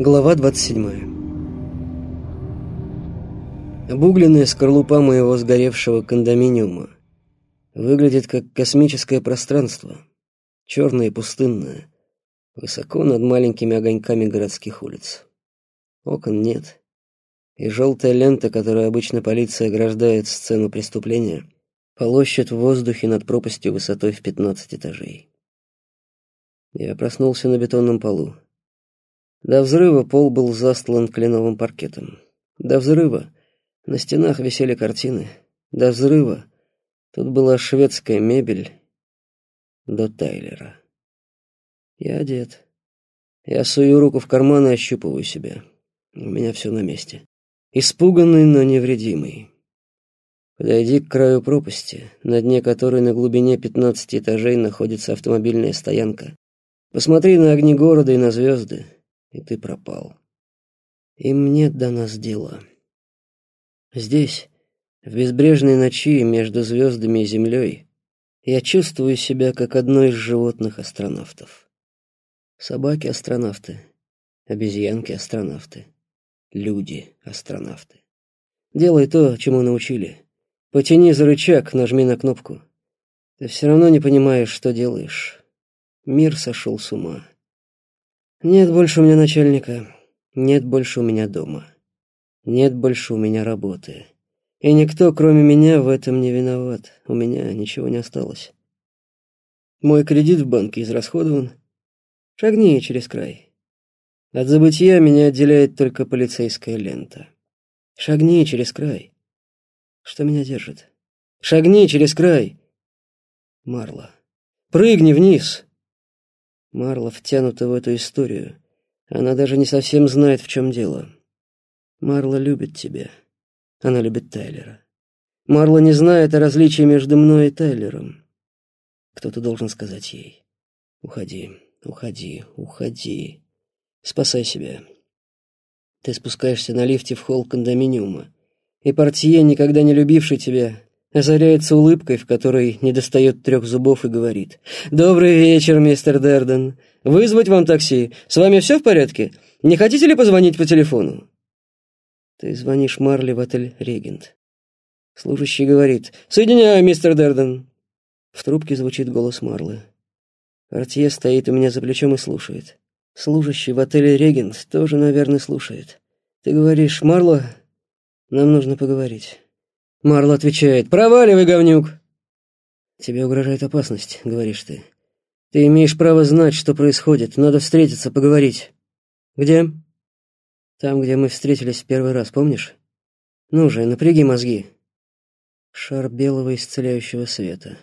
Глава 27. Обугленная скорлупа моего сгоревшего кондоминиума выглядит как космическое пространство, черное и пустынное, высоко над маленькими огоньками городских улиц. Окон нет, и желтая лента, которой обычно полиция ограждает сцену преступления, полощет в воздухе над пропастью высотой в 15 этажей. Я проснулся на бетонном полу. До взрыва пол был застлан кленовым паркетом. До взрыва на стенах висели картины. До взрыва тут была шведская мебель. До Тайлера. Я одет. Я сую руку в карман и ощупываю себя. У меня все на месте. Испуганный, но невредимый. Подойди к краю пропасти, на дне которой на глубине 15 этажей находится автомобильная стоянка. Посмотри на огни города и на звезды и ты пропал. Им нет до нас дела. Здесь, в безбрежной ночи между звездами и землей, я чувствую себя как одно из животных-астронавтов. Собаки-астронавты, обезьянки-астронавты, люди-астронавты. Делай то, чему научили. Потяни за рычаг, нажми на кнопку. Ты все равно не понимаешь, что делаешь. Мир сошел с ума. Нет больше у меня начальника, нет больше у меня дома, нет больше у меня работы. И никто, кроме меня, в этом не виноват. У меня ничего не осталось. Мой кредит в банке израсходован. Шагни через край. От забытия меня отделяет только полицейская лента. Шагни через край. Что меня держит? Шагни через край. Марла. Прыгни вниз. Марла втянута в эту историю. Она даже не совсем знает, в чем дело. Марла любит тебя. Она любит Тайлера. Марла не знает о различии между мной и Тайлером. Кто-то должен сказать ей. Уходи, уходи, уходи. Спасай себя. Ты спускаешься на лифте в холл кондоминиума. И портье, никогда не любивший тебя, озаряется улыбкой, в которой недостает трех зубов, и говорит. «Добрый вечер, мистер Дерден. Вызвать вам такси? С вами все в порядке? Не хотите ли позвонить по телефону?» Ты звонишь Марли в отель «Регент». Служащий говорит. «Соединяю, мистер Дерден». В трубке звучит голос Марлы. Артье стоит у меня за плечом и слушает. Служащий в отеле «Регент» тоже, наверное, слушает. Ты говоришь, Марла, нам нужно поговорить. Марла отвечает, «Проваливай, говнюк!» «Тебе угрожает опасность», — говоришь ты. «Ты имеешь право знать, что происходит. Надо встретиться, поговорить». «Где?» «Там, где мы встретились в первый раз, помнишь? Ну же, напряги мозги». Шар белого исцеляющего света.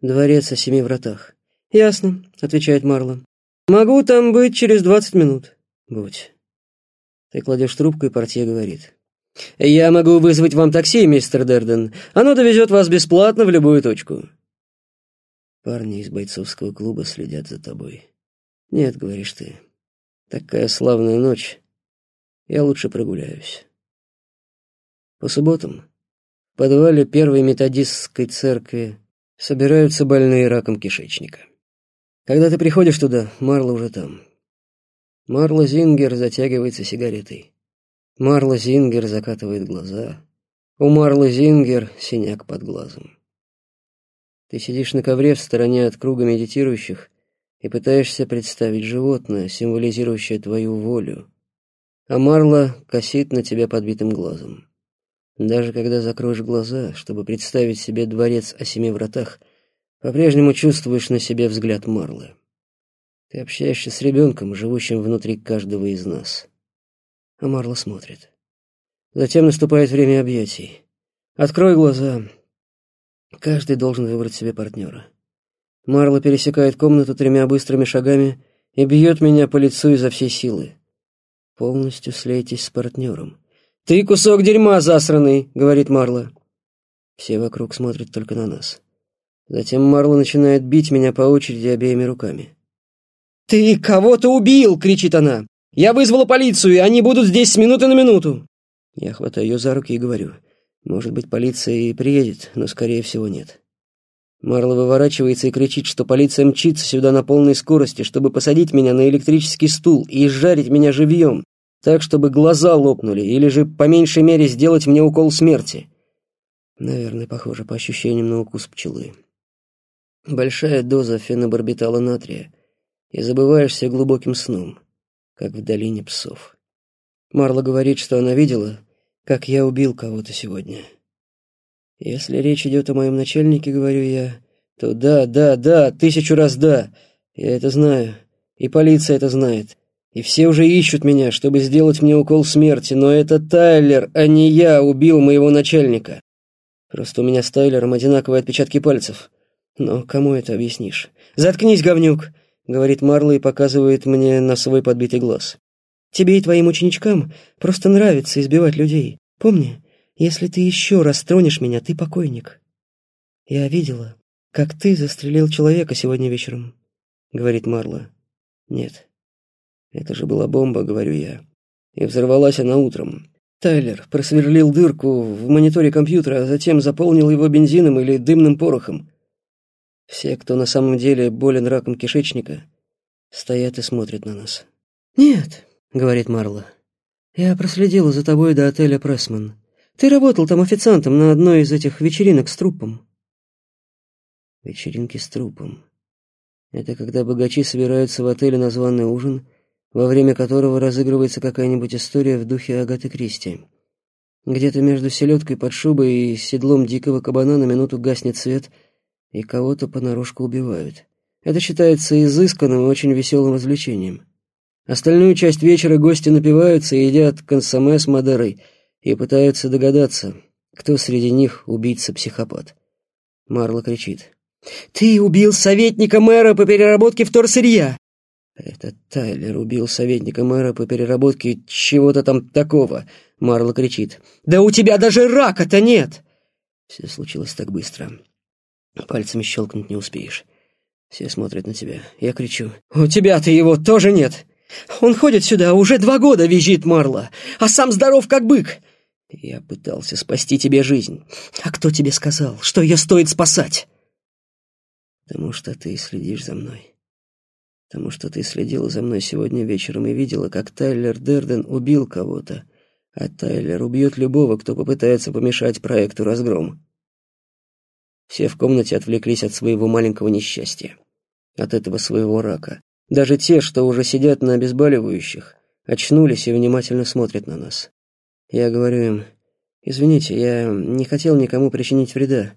Дворец о семи вратах. «Ясно», — отвечает Марла. «Могу там быть через двадцать минут». «Будь». Ты кладешь трубку, и портье говорит. «Я могу вызвать вам такси, мистер Дерден. Оно довезет вас бесплатно в любую точку». Парни из бойцовского клуба следят за тобой. «Нет», — говоришь ты, — «такая славная ночь. Я лучше прогуляюсь». По субботам в подвале первой методистской церкви собираются больные раком кишечника. Когда ты приходишь туда, Марла уже там. Марла Зингер затягивается сигаретой. Марла Зингер закатывает глаза. У Марлы Зингер синяк под глазом. Ты сидишь на ковре в стороне от круга медитирующих и пытаешься представить животное, символизирующее твою волю. А Марла косит на тебя подбитым глазом. Даже когда закроешь глаза, чтобы представить себе дворец о семи вратах, по-прежнему чувствуешь на себе взгляд Марлы. Ты общаешься с ребенком, живущим внутри каждого из нас а Марла смотрит. Затем наступает время объятий. Открой глаза. Каждый должен выбрать себе партнера. Марла пересекает комнату тремя быстрыми шагами и бьет меня по лицу изо всей силы. Полностью слейтесь с партнером. «Ты кусок дерьма засранный!» — говорит Марла. Все вокруг смотрят только на нас. Затем Марла начинает бить меня по очереди обеими руками. «Ты кого-то убил!» — кричит она. Я вызвала полицию, и они будут здесь с минуты на минуту!» Я хватаю ее за руки и говорю. «Может быть, полиция и приедет, но, скорее всего, нет». Марла выворачивается и кричит, что полиция мчится сюда на полной скорости, чтобы посадить меня на электрический стул и изжарить меня живьем. Так, чтобы глаза лопнули, или же, по меньшей мере, сделать мне укол смерти. Наверное, похоже по ощущениям на укус пчелы. Большая доза фенобарбитала натрия, и забываешься глубоким сном, как в долине псов. Марла говорит, что она видела, как я убил кого-то сегодня. Если речь идет о моем начальнике, говорю я, то да, да, да, тысячу раз да. Я это знаю, и полиция это знает. И все уже ищут меня, чтобы сделать мне укол смерти, но это Тайлер, а не я убил моего начальника. Просто у меня с Тайлером одинаковые отпечатки пальцев. Но кому это объяснишь? «Заткнись, говнюк!» — говорит Марла и показывает мне на свой подбитый глаз. «Тебе и твоим ученичкам просто нравится избивать людей. Помни, если ты еще раз тронешь меня, ты покойник. Я видела, как ты застрелил человека сегодня вечером», — говорит Марла. «Нет, это же была бомба», — говорю я. И взорвалась она утром. Тайлер просверлил дырку в мониторе компьютера, а затем заполнил его бензином или дымным порохом. Все, кто на самом деле болен раком кишечника, стоят и смотрят на нас. «Нет», — говорит Марла, — «я проследила за тобой до отеля «Прессман». Ты работал там официантом на одной из этих вечеринок с трупом». Вечеринки с трупом. Это когда богачи собираются в отеле на званый ужин — во время которого разыгрывается какая-нибудь история в духе Агаты Кристи. Где-то между селедкой под шубой и седлом дикого кабана на минуту гаснет свет, и кого-то понарошку убивают. Это считается изысканным и очень веселым развлечением. Остальную часть вечера гости напиваются и едят консоме с Мадерой и пытаются догадаться, кто среди них убийца-психопат. Марла кричит. «Ты убил советника мэра по переработке вторсырья! «Это Тайлер убил советника мэра по переработке чего-то там такого», — Марла кричит. «Да у тебя даже рака-то нет!» Все случилось так быстро. Пальцами щелкнуть не успеешь. Все смотрят на тебя. Я кричу. «У тебя-то его тоже нет! Он ходит сюда, уже два года визжит Марла, а сам здоров как бык!» «Я пытался спасти тебе жизнь. А кто тебе сказал, что ее стоит спасать?» «Потому что ты следишь за мной» потому что ты следила за мной сегодня вечером и видела, как Тайлер Дерден убил кого-то, а Тайлер убьет любого, кто попытается помешать проекту «Разгром». Все в комнате отвлеклись от своего маленького несчастья, от этого своего рака. Даже те, что уже сидят на обезболивающих, очнулись и внимательно смотрят на нас. Я говорю им, «Извините, я не хотел никому причинить вреда.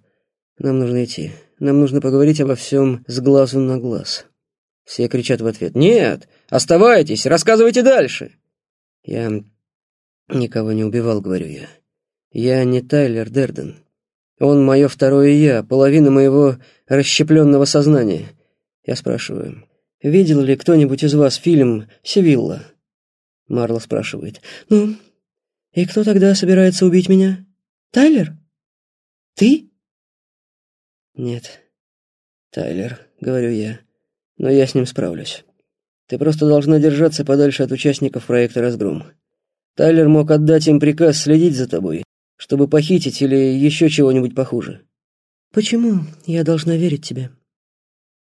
Нам нужно идти. Нам нужно поговорить обо всем с глазу на глаз». Все кричат в ответ. «Нет! Оставайтесь! Рассказывайте дальше!» Я никого не убивал, говорю я. Я не Тайлер Дерден. Он мое второе «я», половина моего расщепленного сознания. Я спрашиваю, видел ли кто-нибудь из вас фильм «Севилла»? Марла спрашивает. «Ну, и кто тогда собирается убить меня? Тайлер? Ты?» «Нет, Тайлер», — говорю я но я с ним справлюсь. Ты просто должна держаться подальше от участников проекта «Разгром». Тайлер мог отдать им приказ следить за тобой, чтобы похитить или еще чего-нибудь похуже. Почему я должна верить тебе?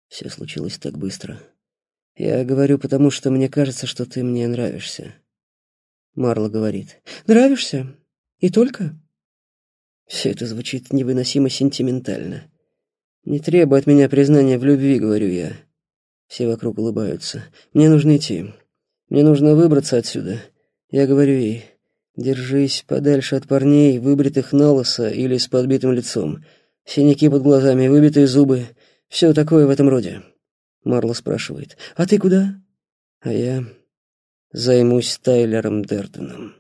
Все случилось так быстро. Я говорю, потому что мне кажется, что ты мне нравишься. Марла говорит. Нравишься? И только? Все это звучит невыносимо сентиментально. Не требуй от меня признания в любви, говорю я. Все вокруг улыбаются. Мне нужно идти. Мне нужно выбраться отсюда. Я говорю ей, держись подальше от парней, выбритых на лысо или с подбитым лицом. Синяки под глазами, выбитые зубы. Все такое в этом роде. Марла спрашивает, а ты куда? А я займусь Тайлером Дертоном.